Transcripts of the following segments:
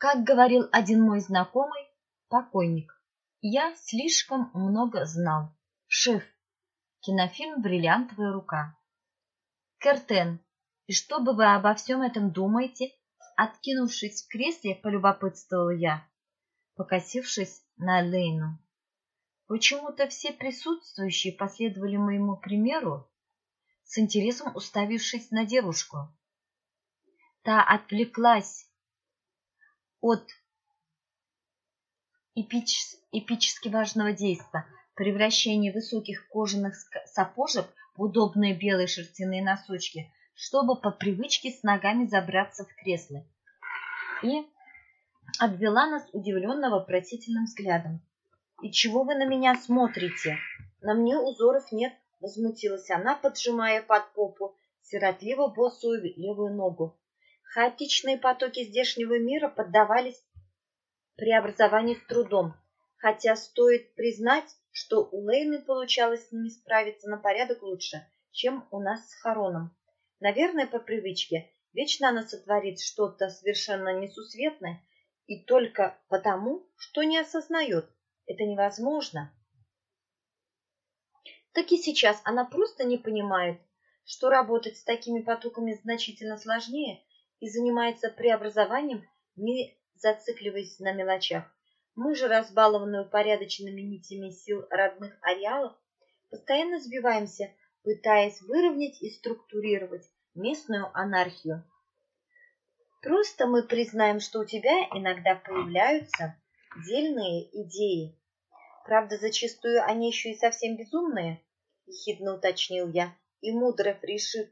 Как говорил один мой знакомый, покойник, я слишком много знал. Шеф. Кинофильм «Бриллиантовая рука». Кертен. И что бы вы обо всем этом думаете? Откинувшись в кресле, полюбопытствовал я, покосившись на Лейну. Почему-то все присутствующие последовали моему примеру, с интересом уставившись на девушку. Та отвлеклась от эпич... эпически важного действа превращения высоких кожаных сапожек в удобные белые шерстяные носочки, чтобы по привычке с ногами забраться в кресло. И обвела нас удивленно вопросительным взглядом. «И чего вы на меня смотрите? На мне узоров нет», — возмутилась она, поджимая под попу сиротливо босую левую ногу. Хаотичные потоки здешнего мира поддавались преобразованию с трудом, хотя стоит признать, что у Лейны получалось с ними справиться на порядок лучше, чем у нас с Хароном. Наверное, по привычке, вечно она сотворит что-то совершенно несусветное, и только потому, что не осознает, это невозможно. Так и сейчас она просто не понимает, что работать с такими потоками значительно сложнее и занимается преобразованием, не зацикливаясь на мелочах. Мы же, разбалованные упорядоченными нитями сил родных ареалов, постоянно сбиваемся, пытаясь выровнять и структурировать местную анархию. Просто мы признаем, что у тебя иногда появляются дельные идеи. Правда, зачастую они еще и совсем безумные, — ехидно уточнил я, и мудро решив,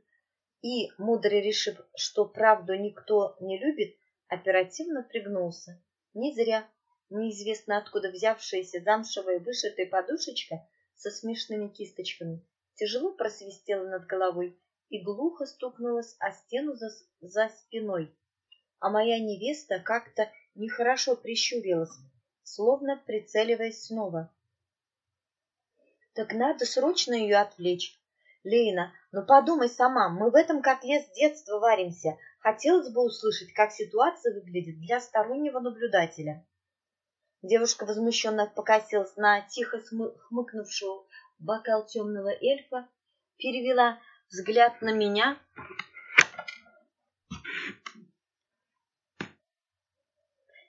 и мудро решив, что правду никто не любит, оперативно пригнулся. Не зря неизвестно откуда взявшаяся замшевая вышитая подушечка со смешными кисточками тяжело просвистела над головой и глухо стукнулась о стену за, за спиной а моя невеста как-то нехорошо прищурилась, словно прицеливаясь снова. Так надо срочно ее отвлечь. Лейна, ну подумай сама, мы в этом котле с детства варимся. Хотелось бы услышать, как ситуация выглядит для стороннего наблюдателя. Девушка возмущенно покосилась на тихо хмыкнувшего бокал темного эльфа, перевела взгляд на меня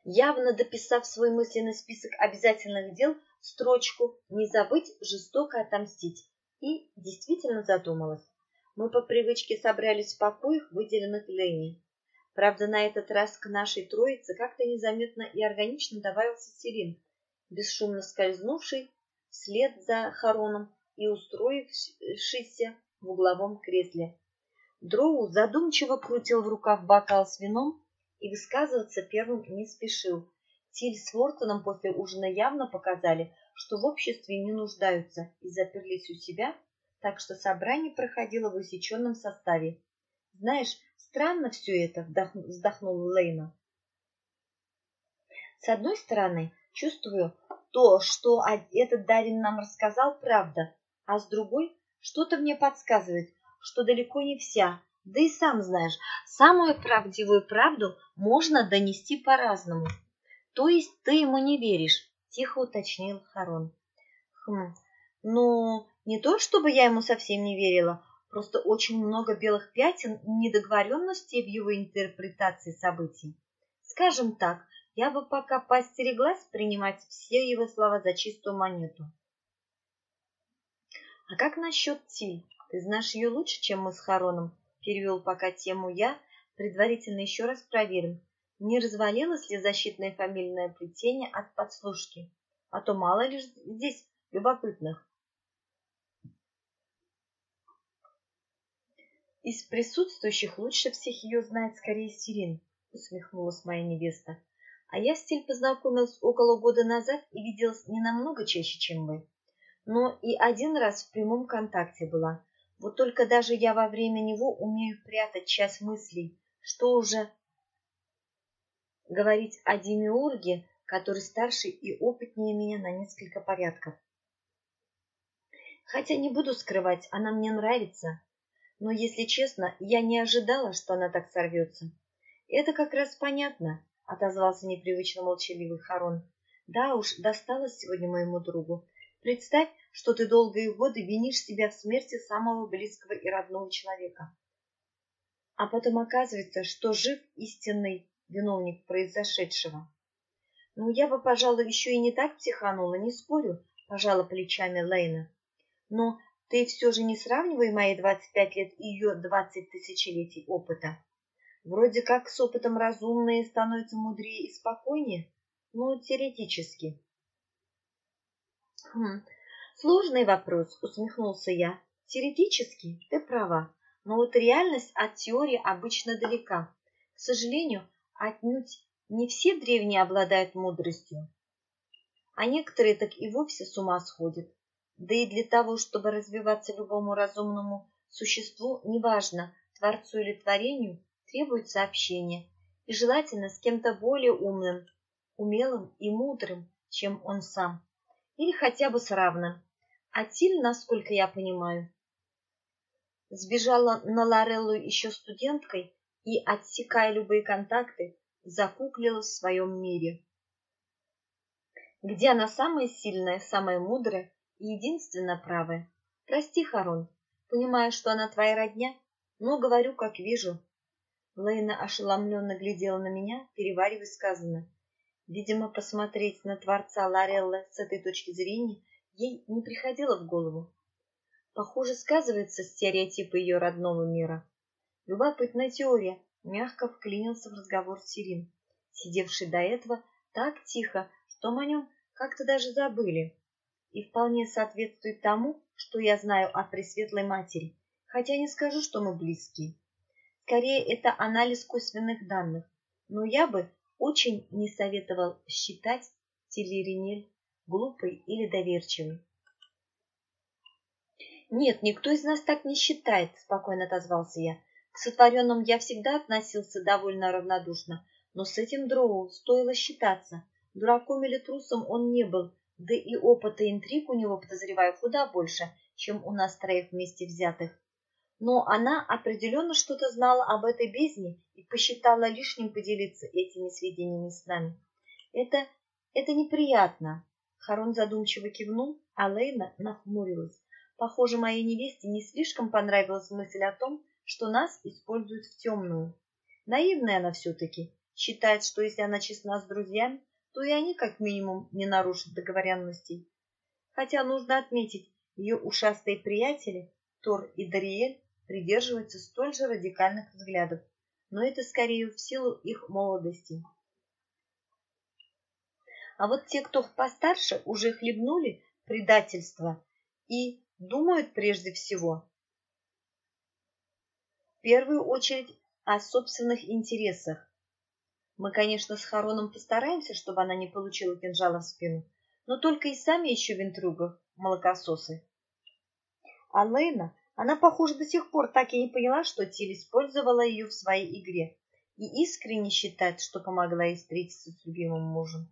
явно дописав свой мысленный список обязательных дел, строчку «Не забыть жестоко отомстить» и действительно задумалась. Мы по привычке собрались в покоях, выделенных Лене. Правда, на этот раз к нашей троице как-то незаметно и органично добавился Селин, бесшумно скользнувший вслед за Хароном и устроившийся в угловом кресле. Дроу задумчиво крутил в руках бокал с вином, и высказываться первым не спешил. Тиль с Вортоном после ужина явно показали, что в обществе не нуждаются и заперлись у себя, так что собрание проходило в усеченном составе. «Знаешь, странно все это», — вздохнул Лейна. «С одной стороны, чувствую, то, что этот Дарин нам рассказал, правда, а с другой, что-то мне подсказывает, что далеко не вся, да и сам знаешь, самую правдивую правду можно донести по-разному. То есть ты ему не веришь, тихо уточнил Харон. Хм, ну, не то чтобы я ему совсем не верила, просто очень много белых пятен недоговоренностей в его интерпретации событий. Скажем так, я бы пока постереглась принимать все его слова за чистую монету. А как насчет Тиль? Ты знаешь ее лучше, чем мы с Хароном? перевел пока тему я, предварительно еще раз проверим, не развалилось ли защитное фамильное плетение от подслушки, а то мало ли здесь любопытных. Из присутствующих лучше всех ее знает скорее Сирин, усмехнулась моя невеста. А я с Тиль познакомилась около года назад и виделась не намного чаще, чем вы. Но и один раз в прямом контакте была. Вот только даже я во время него умею прятать часть мыслей, что уже говорить о Демиурге, который старше и опытнее меня на несколько порядков. Хотя не буду скрывать, она мне нравится, но, если честно, я не ожидала, что она так сорвется. Это как раз понятно. отозвался непривычно молчаливый Харон. Да уж, досталось сегодня моему другу. Представь, что ты долгие годы винишь себя в смерти самого близкого и родного человека. А потом оказывается, что жив истинный виновник произошедшего. Ну, я бы, пожалуй, еще и не так психанула, не спорю, пожала плечами Лейна. Но ты все же не сравнивай мои двадцать пять лет и ее двадцать тысячелетий опыта. Вроде как с опытом разумные становятся мудрее и спокойнее, но теоретически. Хм, сложный вопрос, усмехнулся я. Теоретически ты права, но вот реальность от теории обычно далека. К сожалению, отнюдь не все древние обладают мудростью, а некоторые так и вовсе с ума сходят. Да и для того, чтобы развиваться любому разумному существу, неважно, творцу или творению, требуется общение, и желательно с кем-то более умным, умелым и мудрым, чем он сам, или хотя бы с равным. А Тиль, насколько я понимаю, сбежала на Лореллу еще студенткой и, отсекая любые контакты, закуклила в своем мире, где она самая сильная, самая мудрая и единственно правая. Прости, Харон, понимаю, что она твоя родня, но говорю, как вижу. Лейна ошеломленно глядела на меня, переваривая сказанное. Видимо, посмотреть на творца Лорелла с этой точки зрения ей не приходило в голову. Похоже, сказывается стереотипы ее родного мира. Любопытная теория, мягко вклинился в разговор Сирин, сидевший до этого так тихо, что мы о нем как-то даже забыли, и вполне соответствует тому, что я знаю о Пресветлой Матери, хотя не скажу, что мы близкие. Скорее, это анализ косвенных данных, но я бы очень не советовал считать Телеринель глупой или доверчивой. «Нет, никто из нас так не считает», — спокойно отозвался я. «К сотворенным я всегда относился довольно равнодушно, но с этим Дроу стоило считаться. Дураком или трусом он не был, да и опыта интриг у него, подозреваю, куда больше, чем у нас троих вместе взятых. Но она определенно что-то знала об этой бездне и посчитала лишним поделиться этими сведениями с нами. Это, это неприятно. Харон задумчиво кивнул, а Лейна нахмурилась. Похоже, моей невесте не слишком понравилась мысль о том, что нас используют в темную. Наивная она все-таки. Считает, что если она честна с друзьями, то и они как минимум не нарушат договоренностей. Хотя нужно отметить, ее ушастые приятели, Тор и Дариэль, придерживаются столь же радикальных взглядов, но это скорее в силу их молодости. А вот те, кто постарше, уже хлебнули предательство и думают прежде всего в первую очередь о собственных интересах. Мы, конечно, с Хароном постараемся, чтобы она не получила кинжала в спину, но только и сами еще винтрюгов, молокососы. А Лейна, она, похоже, до сих пор так и не поняла, что Тиль использовала ее в своей игре и искренне считает, что помогла ей встретиться с любимым мужем.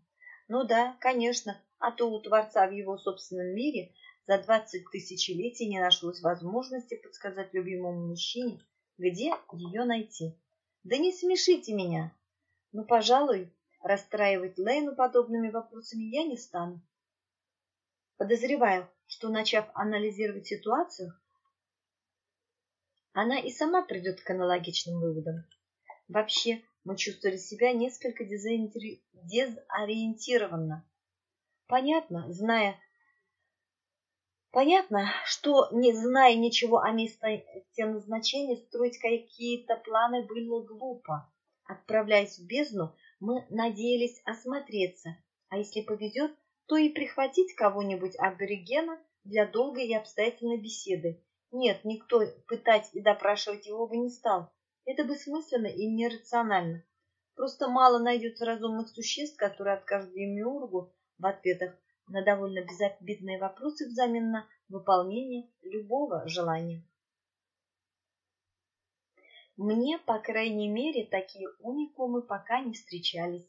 Ну да, конечно, а то у Творца в его собственном мире – за двадцать тысячелетий не нашлось возможности подсказать любимому мужчине, где ее найти. Да не смешите меня. Ну, пожалуй, расстраивать Лейну подобными вопросами я не стану. Подозреваю, что, начав анализировать ситуацию, она и сама придет к аналогичным выводам. Вообще, мы чувствовали себя несколько дезориентированно. Понятно, зная Понятно, что, не зная ничего о месте назначения, строить какие-то планы было глупо. Отправляясь в бездну, мы надеялись осмотреться, а если повезет, то и прихватить кого-нибудь аборигена для долгой и обстоятельной беседы. Нет, никто пытать и допрашивать его бы не стал. Это бессмысленно и нерационально. Просто мало найдется разумных существ, которые откажут Демиургу в ответах на довольно безобидные вопросы взамен на выполнение любого желания. Мне, по крайней мере, такие уникумы пока не встречались.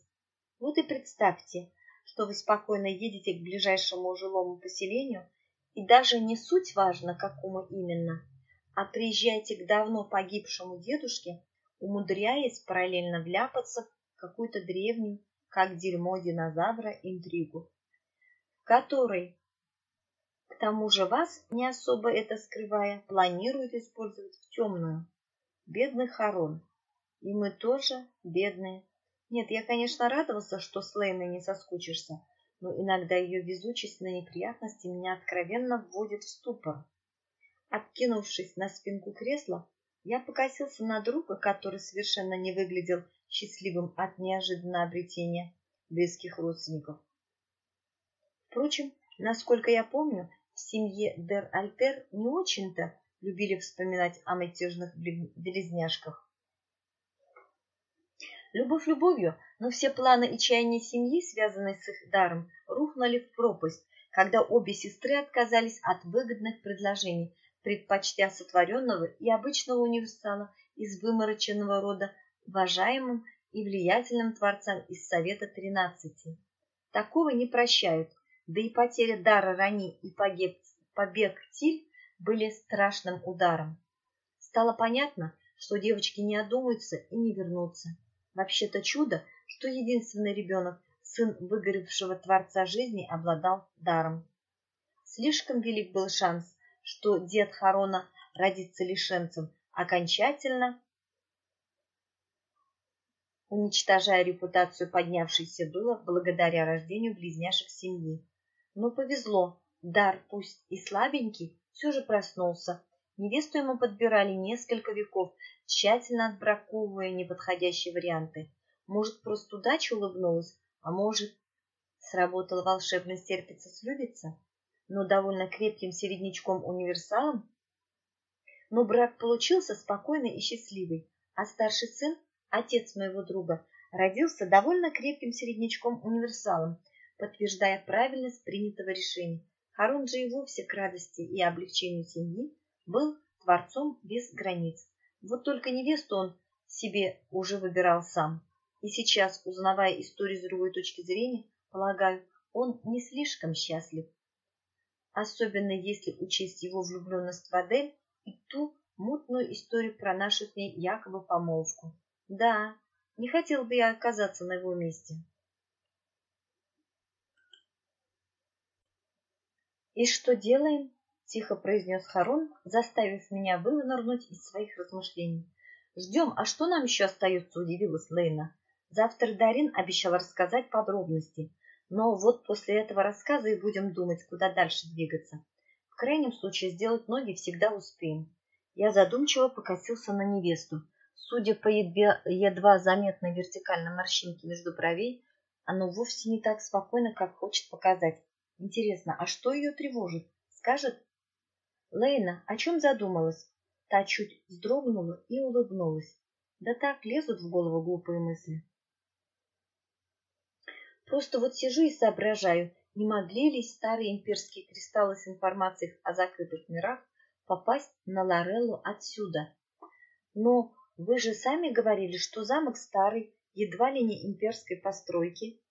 Вот и представьте, что вы спокойно едете к ближайшему жилому поселению, и даже не суть важно, какому именно, а приезжаете к давно погибшему дедушке, умудряясь параллельно вляпаться какую-то древнюю, как дерьмо динозавра, интригу, в которой, к тому же вас, не особо это скрывая, планируют использовать в темную. Бедный Харон. И мы тоже бедные. Нет, я, конечно, радовался, что с Лейной не соскучишься, но иногда ее везучесть на неприятности меня откровенно вводит в ступор. Откинувшись на спинку кресла, я покосился на друга, который совершенно не выглядел счастливым от неожиданного обретения близких родственников. Впрочем, насколько я помню, в семье Дер Альтер не очень-то любили вспоминать о мятежных близняшках. Любовь любовью, но все планы и чаяния семьи, связанные с их даром, рухнули в пропасть, когда обе сестры отказались от выгодных предложений, предпочтя сотворенного и обычного универсала из вымороченного рода уважаемым и влиятельным творцам из Совета Тринадцати. Такого не прощают, да и потеря дара Рани и побег, побег Тиль были страшным ударом. Стало понятно, что девочки не одумаются и не вернутся. Вообще-то чудо, что единственный ребенок, сын выгоревшего Творца жизни, обладал даром. Слишком велик был шанс, что дед Харона родится лишенцем, окончательно уничтожая репутацию поднявшейся было благодаря рождению близняшек семьи. Но повезло, дар, пусть и слабенький, все же проснулся. Невесту ему подбирали несколько веков, тщательно отбраковывая неподходящие варианты. Может, просто удача улыбнулась, а может, сработала волшебность терпится-слюбится, но довольно крепким середнячком-универсалом. Но брак получился спокойный и счастливый, а старший сын, отец моего друга, родился довольно крепким середнячком-универсалом, подтверждая правильность принятого решения. Харун же и вовсе к радости и облегчению семьи был творцом без границ. Вот только невесту он себе уже выбирал сам. И сейчас, узнавая историю с другой точки зрения, полагаю, он не слишком счастлив. Особенно если учесть его влюбленность в Адель и ту мутную историю про нашу с ней якобы помолвку. Да, не хотел бы я оказаться на его месте. «И что делаем?» тихо произнес Харон, заставив меня вынырнуть из своих размышлений. «Ждем, а что нам еще остается?» – удивилась Лейна. «Завтра Дарин обещал рассказать подробности, но вот после этого рассказа и будем думать, куда дальше двигаться. В крайнем случае сделать ноги всегда успеем». Я задумчиво покосился на невесту. Судя по едва, едва заметной вертикальной морщинке между бровей, оно вовсе не так спокойно, как хочет показать. Интересно, а что ее тревожит? Скажет Лейна о чем задумалась? Та чуть вздрогнула и улыбнулась. Да так лезут в голову глупые мысли. Просто вот сижу и соображаю, не могли ли старые имперские кристаллы с информацией о закрытых мирах попасть на Лореллу отсюда. Но вы же сами говорили, что замок старый, едва ли не имперской постройки.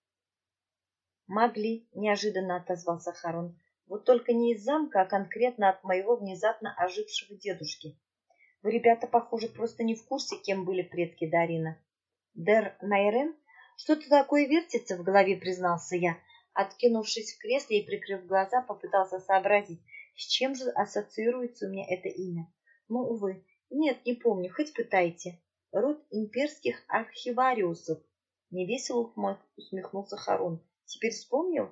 Могли, неожиданно отозвался Харон. Вот только не из замка, а конкретно от моего внезапно ожившего дедушки. Вы, ребята, похоже, просто не в курсе, кем были предки Дарина. Дер Найрен? Что-то такое вертится в голове, признался я. Откинувшись в кресле и прикрыв глаза, попытался сообразить, с чем же ассоциируется у меня это имя. Ну, увы, нет, не помню, хоть пытайте. Род имперских архивариусов. Невесело усмехнулся Харун. Теперь вспомнил?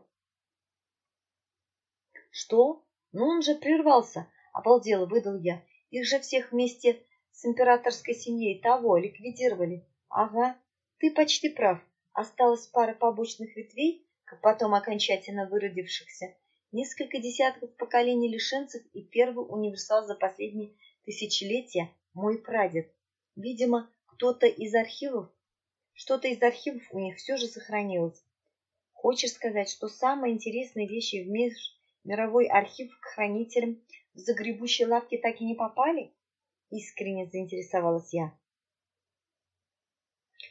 Что? Ну он же прервался, обалдело выдал я. Их же всех вместе с императорской семьей того ликвидировали. Ага, ты почти прав. Осталась пара побочных ветвей, как потом окончательно выродившихся, несколько десятков поколений лишенцев и первый универсал за последние тысячелетия – мой прадед. Видимо, кто-то из архивов, что-то из архивов у них все же сохранилось. Хочешь сказать, что самые интересные вещи в мировой архив к хранителям в загребущей лавке так и не попали? Искренне заинтересовалась я.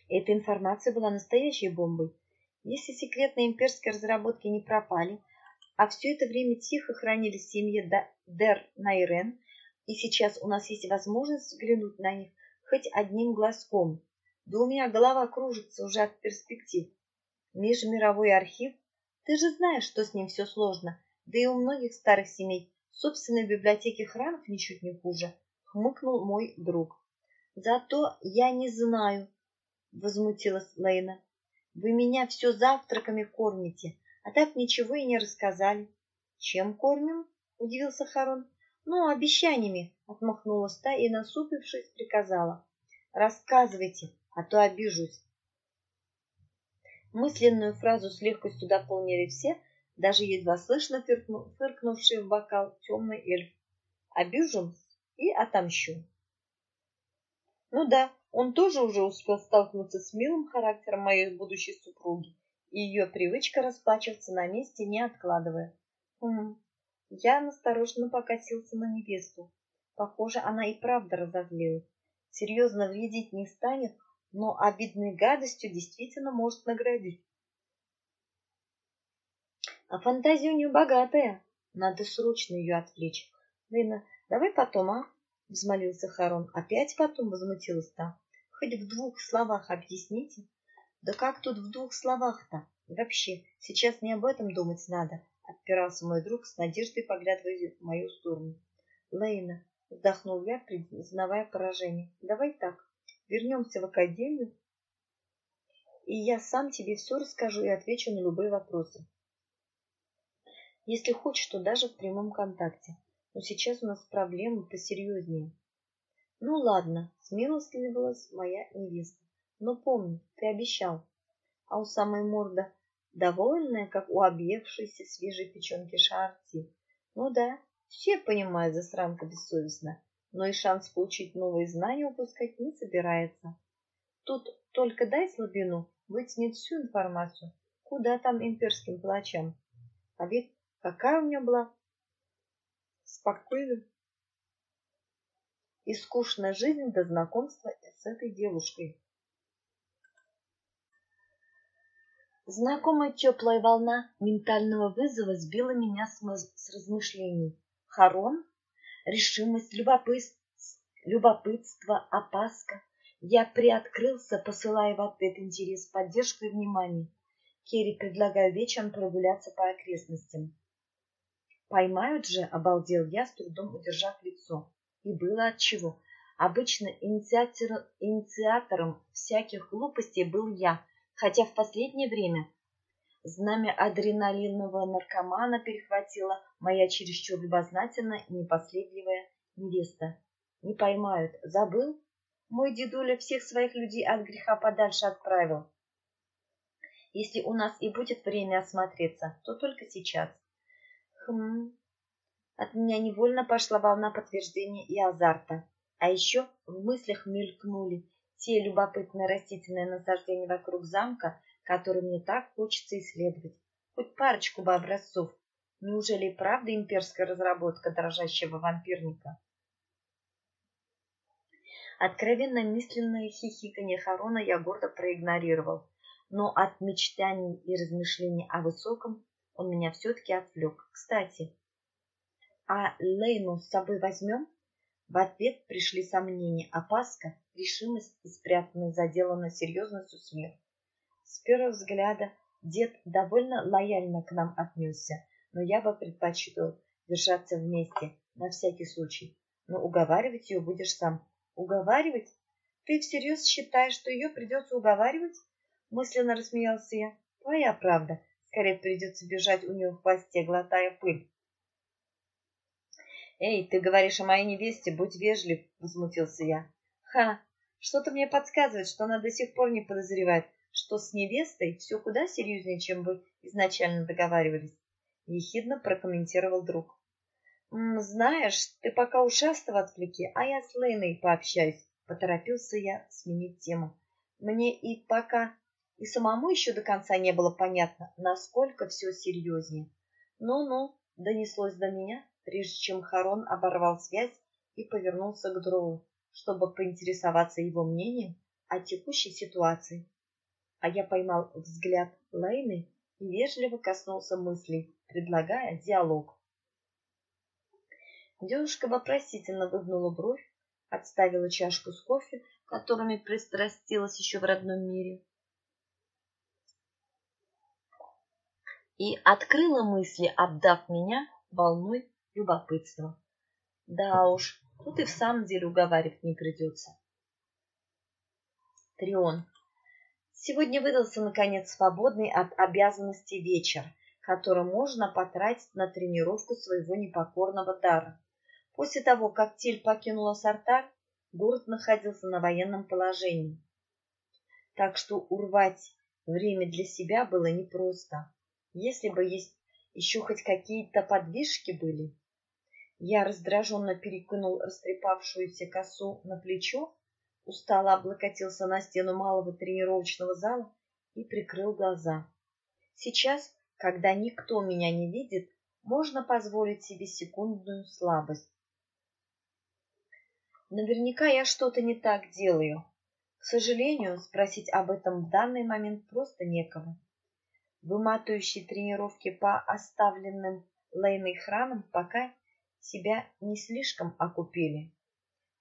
Эта информация была настоящей бомбой. Если секретные имперские разработки не пропали, а все это время тихо хранились в семье Дер Найрен, и сейчас у нас есть возможность взглянуть на них хоть одним глазком, Да у меня голова кружится уже от перспектив. Межмировой архив? Ты же знаешь, что с ним все сложно. Да и у многих старых семей собственной библиотеки храмов ничуть не хуже, хмыкнул мой друг. Зато я не знаю, возмутилась Лейна. Вы меня все завтраками кормите, а так ничего и не рассказали. Чем кормим? Удивился Харон. Ну, обещаниями, отмахнулась та и, насупившись, приказала. Рассказывайте, а то обижусь. Мысленную фразу с легкостью дополнили все, даже едва слышно фыркнувший в бокал темный эльф. Обижу и отомщу. Ну да, он тоже уже успел столкнуться с милым характером моей будущей супруги, и ее привычка расплачиваться на месте, не откладывая. Хм, я настороженно покосился на невесту. Похоже, она и правда разозлилась. Серьезно вредить не станет, но обидной гадостью действительно может наградить. А фантазия у нее богатая. Надо срочно ее отвлечь. Лена, давай потом, а? Взмолился Харон. Опять потом возмутилась та. Хоть в двух словах объясните. Да как тут в двух словах-то? вообще, сейчас не об этом думать надо. Отпирался мой друг с надеждой, поглядывая в мою сторону. Лейна, вздохнул я, признавая поражение. Давай так, вернемся в академию, и я сам тебе все расскажу и отвечу на любые вопросы. Если хочешь, то даже в прямом контакте. Но сейчас у нас проблемы посерьезнее. Ну ладно, смилостливилась моя невеста. Но помни, ты обещал. А у самой морда довольная, как у объевшейся свежей печенки шарти. Ну да, все понимают, засранка бессовестна, но и шанс получить новые знания упускать не собирается. Тут только дай слабину, вытянет всю информацию, куда там имперским палачам. А ведь Какая у меня была спокойная и скучная жизнь до знакомства с этой девушкой. Знакомая теплая волна ментального вызова сбила меня с размышлений. Харон, решимость, любопытство, любопытство, опаска. Я приоткрылся, посылая в ответ интерес, поддержку и внимание. Керри предлагаю вечером прогуляться по окрестностям. Поймают же, обалдел я, с трудом удержав лицо. И было отчего. Обычно инициатор, инициатором всяких глупостей был я, хотя в последнее время знамя адреналинового наркомана перехватила моя чересчур любознательная и непоследливая невеста. Не поймают. Забыл? Мой дедуля всех своих людей от греха подальше отправил. Если у нас и будет время осмотреться, то только сейчас. Хм. От меня невольно пошла волна подтверждения и азарта. А еще в мыслях мелькнули те любопытные растительные насаждения вокруг замка, которые мне так хочется исследовать. Хоть парочку бы образцов. Неужели и правда имперская разработка дрожащего вампирника? Откровенно мысленное хихиканье Харона я гордо проигнорировал, но от мечтаний и размышлений о высоком он меня все-таки отвлек. Кстати, а Лейну с собой возьмем? В ответ пришли сомнения, опаска, решимость и спрятанная заделанная серьезностью смех. С первого взгляда дед довольно лояльно к нам отнесся, но я бы предпочитал держаться вместе, на всякий случай. Но уговаривать ее будешь сам. Уговаривать? Ты всерьез считаешь, что ее придется уговаривать? Мысленно рассмеялся я. Твоя правда. Скорее придется бежать у нее в хвосте, глотая пыль. «Эй, ты говоришь о моей невесте, будь вежлив», — возмутился я. «Ха, что-то мне подсказывает, что она до сих пор не подозревает, что с невестой все куда серьезнее, чем вы изначально договаривались», — ехидно прокомментировал друг. «М, «Знаешь, ты пока ушастого отвлеки, а я с Лейной пообщаюсь», — поторопился я сменить тему. «Мне и пока и самому еще до конца не было понятно, насколько все серьезнее. «Ну-ну», — донеслось до меня, прежде чем Харон оборвал связь и повернулся к Дроу, чтобы поинтересоваться его мнением о текущей ситуации. А я поймал взгляд Лейны и вежливо коснулся мыслей, предлагая диалог. Девушка вопросительно выгнула бровь, отставила чашку с кофе, которыми пристрастилась еще в родном мире. И открыла мысли, обдав меня волной любопытства. Да уж, тут и в самом деле уговаривать не придется. Трион. Сегодня выдался, наконец, свободный от обязанностей вечер, который можно потратить на тренировку своего непокорного дара. После того, как Тиль покинула Сартар, город находился на военном положении. Так что урвать время для себя было непросто. Если бы есть еще хоть какие-то подвижки были. Я раздраженно перекинул растрепавшуюся косу на плечо, устало облокотился на стену малого тренировочного зала и прикрыл глаза. Сейчас, когда никто меня не видит, можно позволить себе секундную слабость. Наверняка я что-то не так делаю. К сожалению, спросить об этом в данный момент просто некого. Выматывающие тренировки по оставленным Лейной храмам пока себя не слишком окупили.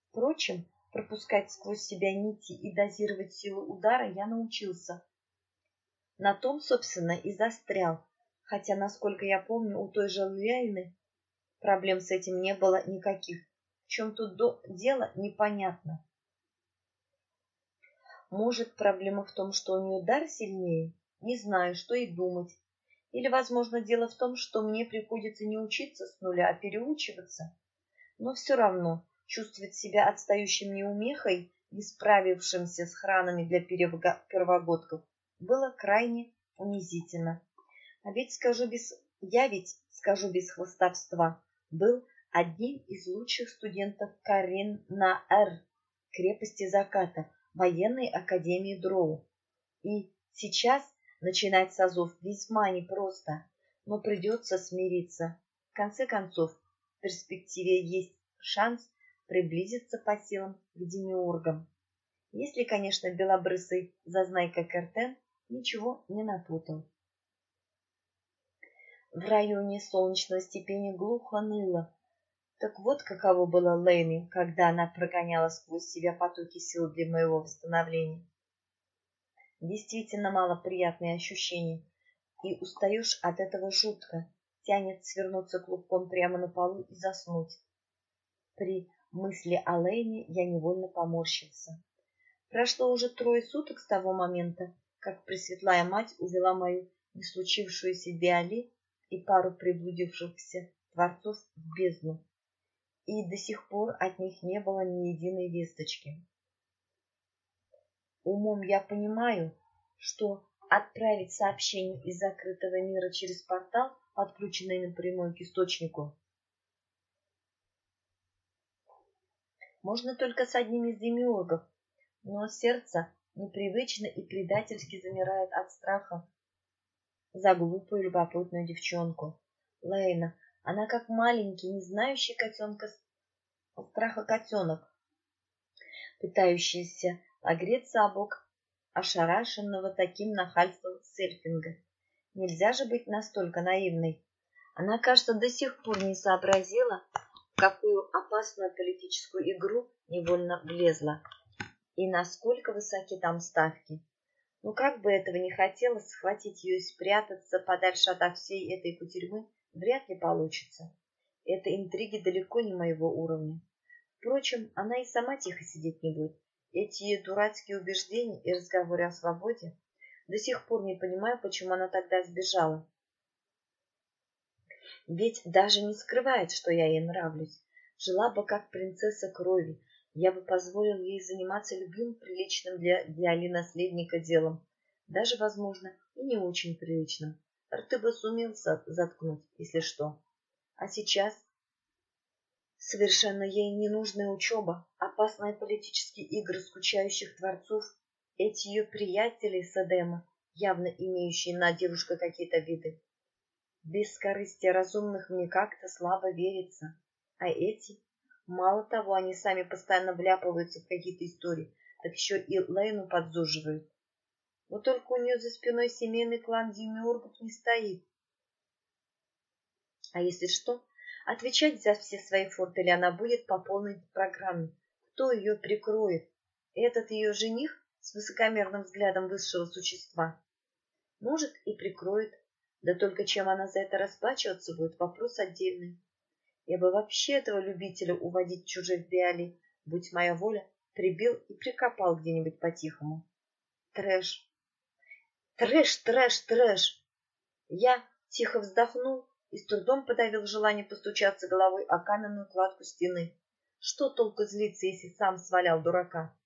Впрочем, пропускать сквозь себя нити и дозировать силу удара я научился. На том, собственно, и застрял, хотя, насколько я помню, у той же Лейны проблем с этим не было никаких. В чем тут до... дело, непонятно. Может, проблема в том, что у нее дар сильнее? Не знаю, что и думать. Или, возможно, дело в том, что мне приходится не учиться с нуля, а переучиваться. Но все равно чувствовать себя отстающим неумехой, не справившимся с хранами для первогодков, было крайне унизительно. А ведь скажу без... Я ведь, скажу без хвостовства, был одним из лучших студентов Карин на Р, крепости Заката, военной академии Дроу. И сейчас начинать с азов весьма непросто, но придется смириться. В конце концов, в перспективе есть шанс приблизиться по силам к демиургам. Если, конечно, белобрысый зазнайка Кертен ничего не напутал. В районе солнечного степени глухо ныло, так вот каково было Лейни, когда она прогоняла сквозь себя потоки сил для моего восстановления. Действительно малоприятные ощущения, и устаешь от этого жутко, тянет свернуться клубком прямо на полу и заснуть. При мысли о Лейне я невольно поморщился. Прошло уже трое суток с того момента, как Пресветлая Мать увела мою не случившуюся Диали и пару приблудившихся творцов в бездну и до сих пор от них не было ни единой весточки. Умом я понимаю, что отправить сообщение из закрытого мира через портал, подключенный напрямую к источнику, можно только с одним из демиургов, но сердце непривычно и предательски замирает от страха за глупую любопытную девчонку. Лейна, она как маленький, не знающий котенка страха котенок, пытающийся огреться об ошарашенного таким нахальством серфинга. Нельзя же быть настолько наивной. Она, кажется, до сих пор не сообразила, какую опасную политическую игру невольно влезла и насколько высоки там ставки. Но как бы этого не хотелось, схватить ее и спрятаться подальше от всей этой кутерьмы вряд ли получится. Это интриги далеко не моего уровня. Впрочем, она и сама тихо сидеть не будет. Эти дурацкие убеждения и разговоры о свободе до сих пор не понимаю, почему она тогда сбежала. Ведь даже не скрывает, что я ей нравлюсь. Жила бы как принцесса крови, я бы позволил ей заниматься любимым приличным для Диали наследника делом, даже, возможно, и не очень приличным. Рты бы сумел заткнуть, если что. А сейчас совершенно ей ненужная учеба, опасные политические игры скучающих творцов, эти ее приятели с Эдема, явно имеющие на девушку какие-то виды. Без корысти разумных мне как-то слабо верится. А эти, мало того, они сами постоянно вляпываются в какие-то истории, так еще и Лейну подзуживают. Вот только у нее за спиной семейный клан Демиургов не стоит. А если что, отвечать за все свои фортели она будет по полной программе. Кто ее прикроет? этот ее жених с высокомерным взглядом высшего существа. Может, и прикроет, да только чем она за это расплачиваться будет, вопрос отдельный. Я бы вообще этого любителя уводить чужих биалей, будь моя воля, прибил и прикопал где-нибудь по-тихому. Трэш. Трэш, трэш, трэш. Я тихо вздохнул и с трудом подавил желание постучаться головой о каменную кладку стены. Что толку злиться, если сам свалял дурака?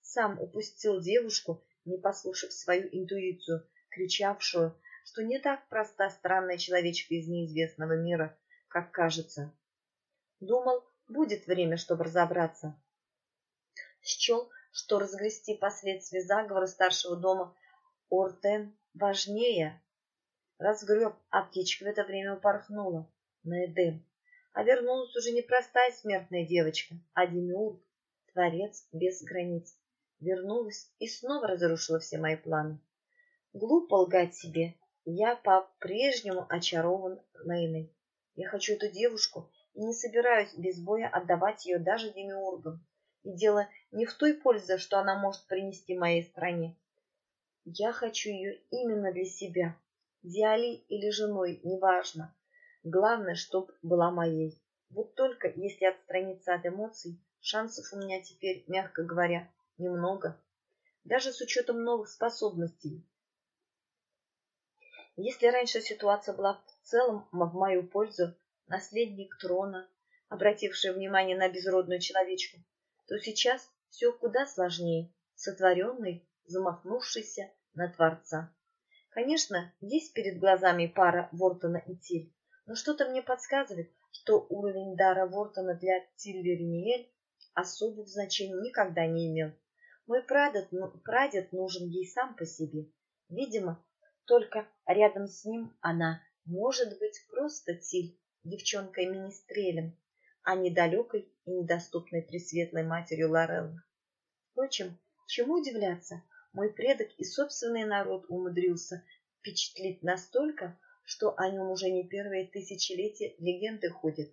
Сам упустил девушку, не послушав свою интуицию, кричавшую, что не так проста странная человечка из неизвестного мира, как кажется. Думал, будет время, чтобы разобраться. Счел, что разгрести последствия заговора старшего дома Ортен важнее. Разгреб, а птичка в это время упорхнула на Эдем. А вернулась уже не простая смертная девочка, а Демиург, творец без границ. Вернулась и снова разрушила все мои планы. Глупо лгать себе. Я по-прежнему очарован Лейной. Я хочу эту девушку и не собираюсь без боя отдавать ее даже демиургам. И дело не в той пользе, что она может принести моей стране. Я хочу ее именно для себя. Диали или женой, неважно. Главное, чтоб была моей. Вот только, если отстраниться от эмоций, шансов у меня теперь, мягко говоря, немного. Даже с учетом новых способностей, если раньше ситуация была в целом в мою пользу, наследник трона, обративший внимание на безродную человечку, то сейчас все куда сложнее, сотворенный, замахнувшийся на Творца. Конечно, есть перед глазами пара Вортона и Тиль, но что-то мне подсказывает, что уровень дара Вортона для Тильверниэль особых значений никогда не имел. Мой прадед, ну, прадед нужен ей сам по себе. Видимо, только рядом с ним она может быть просто Тиль, девчонкой-министрелем, а не далекой и недоступной пресветлой матерью Лореллы. Впрочем, чему удивляться, мой предок и собственный народ умудрился впечатлить настолько, что о нем уже не первые тысячелетия легенды ходят.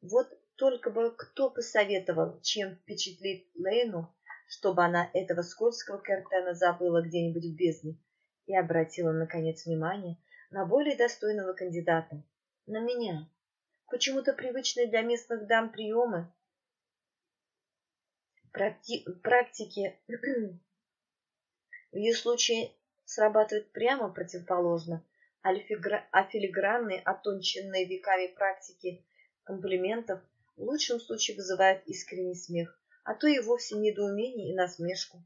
Вот только бы кто посоветовал, чем впечатлить Лейну, чтобы она этого скользкого картена забыла где-нибудь в бездне, и обратила, наконец, внимание на более достойного кандидата, на меня. Почему-то привычные для местных дам приемы, практи практики в ее случае срабатывают прямо противоположно, а филигранные, отонченные веками практики комплиментов в лучшем случае вызывают искренний смех, а то и вовсе недоумение и насмешку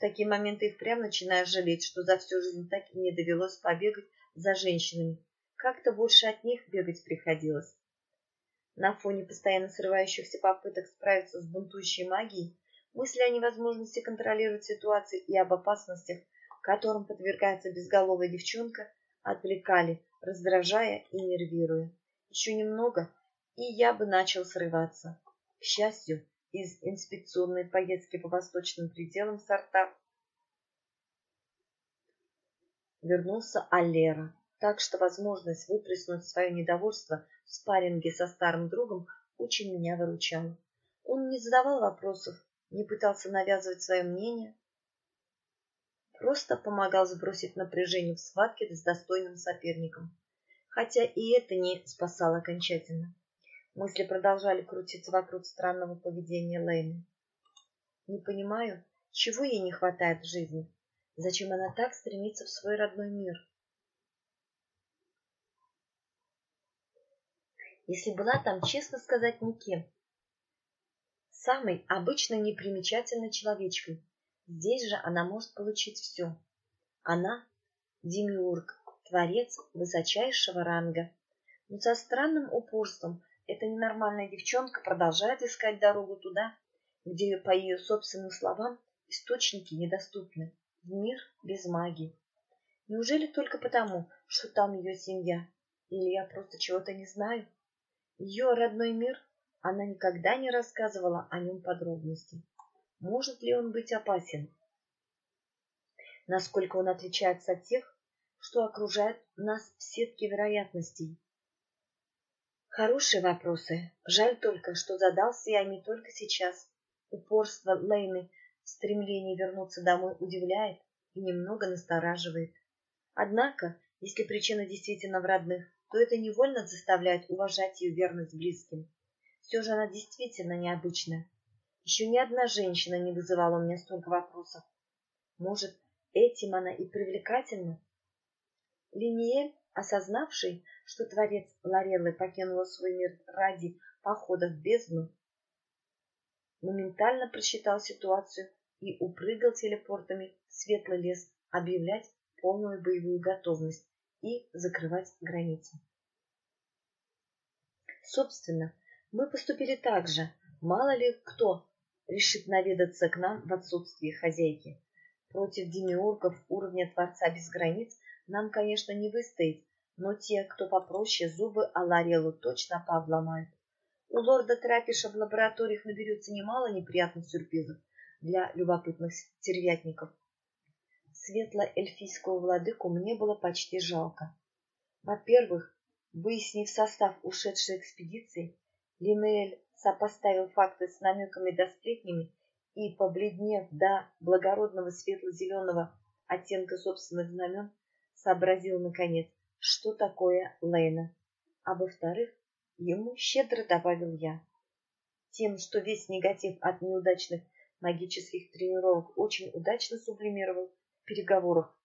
такие моменты и впрямь начинаешь жалеть, что за всю жизнь так и не довелось побегать за женщинами. Как-то больше от них бегать приходилось. На фоне постоянно срывающихся попыток справиться с бунтующей магией, мысли о невозможности контролировать ситуацию и об опасностях, которым подвергается безголовая девчонка, отвлекали, раздражая и нервируя. Еще немного, и я бы начал срываться. К счастью, из инспекционной поездки по восточным пределам сорта вернулся Аллера, так что возможность выплеснуть свое недовольство в спарринге со старым другом очень меня выручала. Он не задавал вопросов, не пытался навязывать свое мнение, просто помогал сбросить напряжение в схватке с достойным соперником. Хотя и это не спасало окончательно. Мысли продолжали крутиться вокруг странного поведения Лейны. Не понимаю, чего ей не хватает в жизни. Зачем она так стремится в свой родной мир? Если была там, честно сказать, никем. Самой обычной непримечательной человечкой. Здесь же она может получить все. Она – демиург, творец высочайшего ранга. Но со странным упорством эта ненормальная девчонка продолжает искать дорогу туда, где, по ее собственным словам, источники недоступны, в мир без магии. Неужели только потому, что там ее семья? Или я просто чего-то не знаю? Ее родной мир, она никогда не рассказывала о нем подробностей. Может ли он быть опасен? Насколько он отличается от тех, что окружает нас в сетке вероятностей? Хорошие вопросы. Жаль только, что задался я не только сейчас. Упорство Лейны в стремлении вернуться домой удивляет и немного настораживает. Однако, если причина действительно в родных, то это невольно заставляет уважать ее верность близким. Все же она действительно необычная. Еще ни одна женщина не вызывала у меня столько вопросов. Может, этим она и привлекательна? Линиэль, осознавший, что творец Лореллы покинула свой мир ради похода в бездну, моментально просчитал ситуацию и упрыгал телепортами в светлый лес объявлять полную боевую готовность и закрывать границы. Собственно, мы поступили так же. Мало ли кто решит наведаться к нам в отсутствие хозяйки. Против демиургов уровня Творца без границ нам, конечно, не выстоять, но те, кто попроще, зубы Аларелу точно пообломают. У лорда Трапиша в лабораториях наберется немало неприятных сюрпризов для любопытных стервятников. Светло-эльфийского владыку мне было почти жалко. Во-первых, выяснив состав ушедшей экспедиции, Линель сопоставил факты с намеками да сплетнями и, побледнев до благородного светло-зеленого оттенка собственных знамен, сообразил, наконец, что такое Лейна. А во-вторых, ему щедро добавил я. Тем, что весь негатив от неудачных магических тренировок очень удачно сублимировал в переговорах.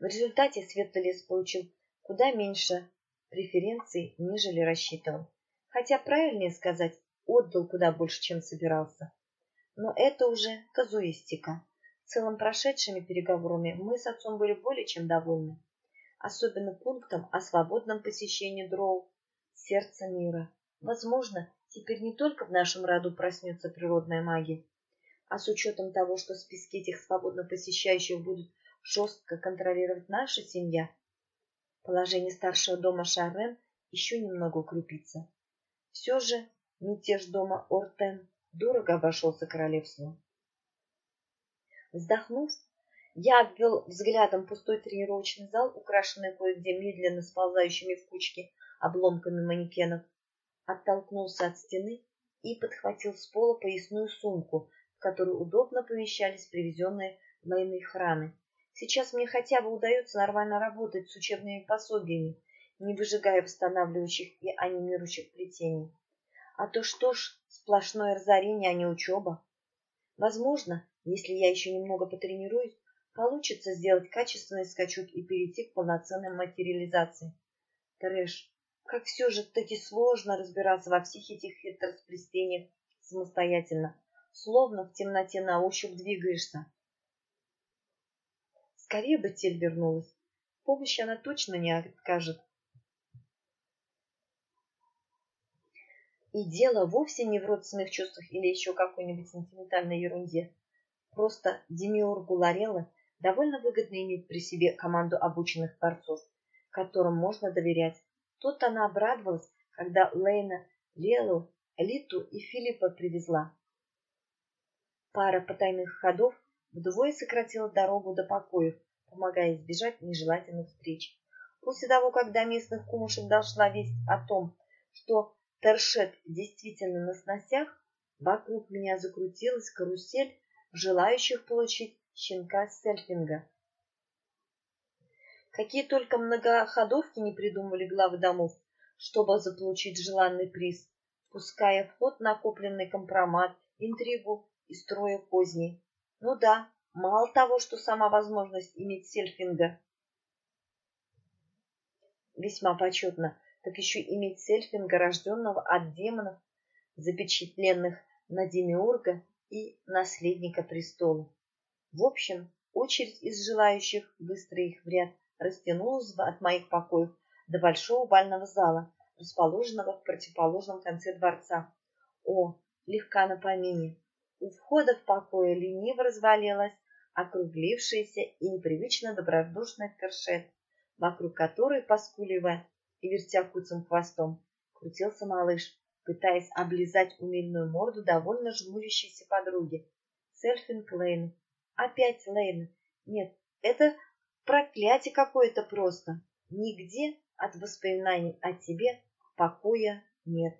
В результате Светлолес получил куда меньше преференций, нежели рассчитывал. Хотя правильнее сказать, отдал куда больше, чем собирался. Но это уже казуистика. Целом прошедшими переговорами мы с отцом были более чем довольны. Особенно пунктом о свободном посещении дроу сердца мира. Возможно, теперь не только в нашем роду проснется природная магия, а с учетом того, что списки этих свободно посещающих будут жестко контролировать наша семья, положение старшего дома Шарен еще немного укрепится. Все же мятеж дома Ортен дорого обошелся королевству. Вздохнув, я обвел взглядом пустой тренировочный зал, украшенный кое-где медленно сползающими в кучки обломками манекенов, оттолкнулся от стены и подхватил с пола поясную сумку, в которую удобно помещались привезенные лайные храны. Сейчас мне хотя бы удается нормально работать с учебными пособиями, не выжигая восстанавливающих и анимирующих плетений. А то что ж, сплошное разорение, а не учеба. Возможно, если я еще немного потренируюсь, получится сделать качественный скачок и перейти к полноценной материализации. Трэш, как все же таки сложно разбираться во всех этих хитросплетениях самостоятельно, словно в темноте на ощупь двигаешься. Скорее бы Тель вернулась. Помощи она точно не откажет. И дело вовсе не в родственных чувствах или еще какой-нибудь сентиментальной ерунде. Просто Демиургу Лареллы довольно выгодно иметь при себе команду обученных творцов, которым можно доверять. Тут она обрадовалась, когда Лейна Лелу, Литу и Филиппа привезла. Пара потайных ходов вдвое сократила дорогу до покоев, помогая избежать нежелательных встреч. После того, как до местных кумушек дошла весть о том, что Тершет действительно на сносях, вокруг меня закрутилась карусель желающих получить щенка Сельфинга. Какие только многоходовки не придумывали главы домов, чтобы заполучить желанный приз, пуская в ход накопленный компромат, интригу и строя козни. Ну да, мало того, что сама возможность иметь сельфинга весьма почетно, так еще иметь сельфинга, рожденного от демонов, запечатленных на Демиурга и наследника престола. В общем, очередь из желающих, быстро их в ряд, растянулась от моих покоев до большого бального зала, расположенного в противоположном конце дворца. О, легка на помине! У входа в покое лениво развалилась округлившаяся и непривычно добродушная коршет, вокруг которой, поскуливая и вертя куцым хвостом, крутился малыш, пытаясь облизать умильную морду довольно жмурящейся подруги. Сельфинг Лейн. Опять Лейн. Нет, это проклятие какое-то просто. Нигде от воспоминаний о тебе покоя нет.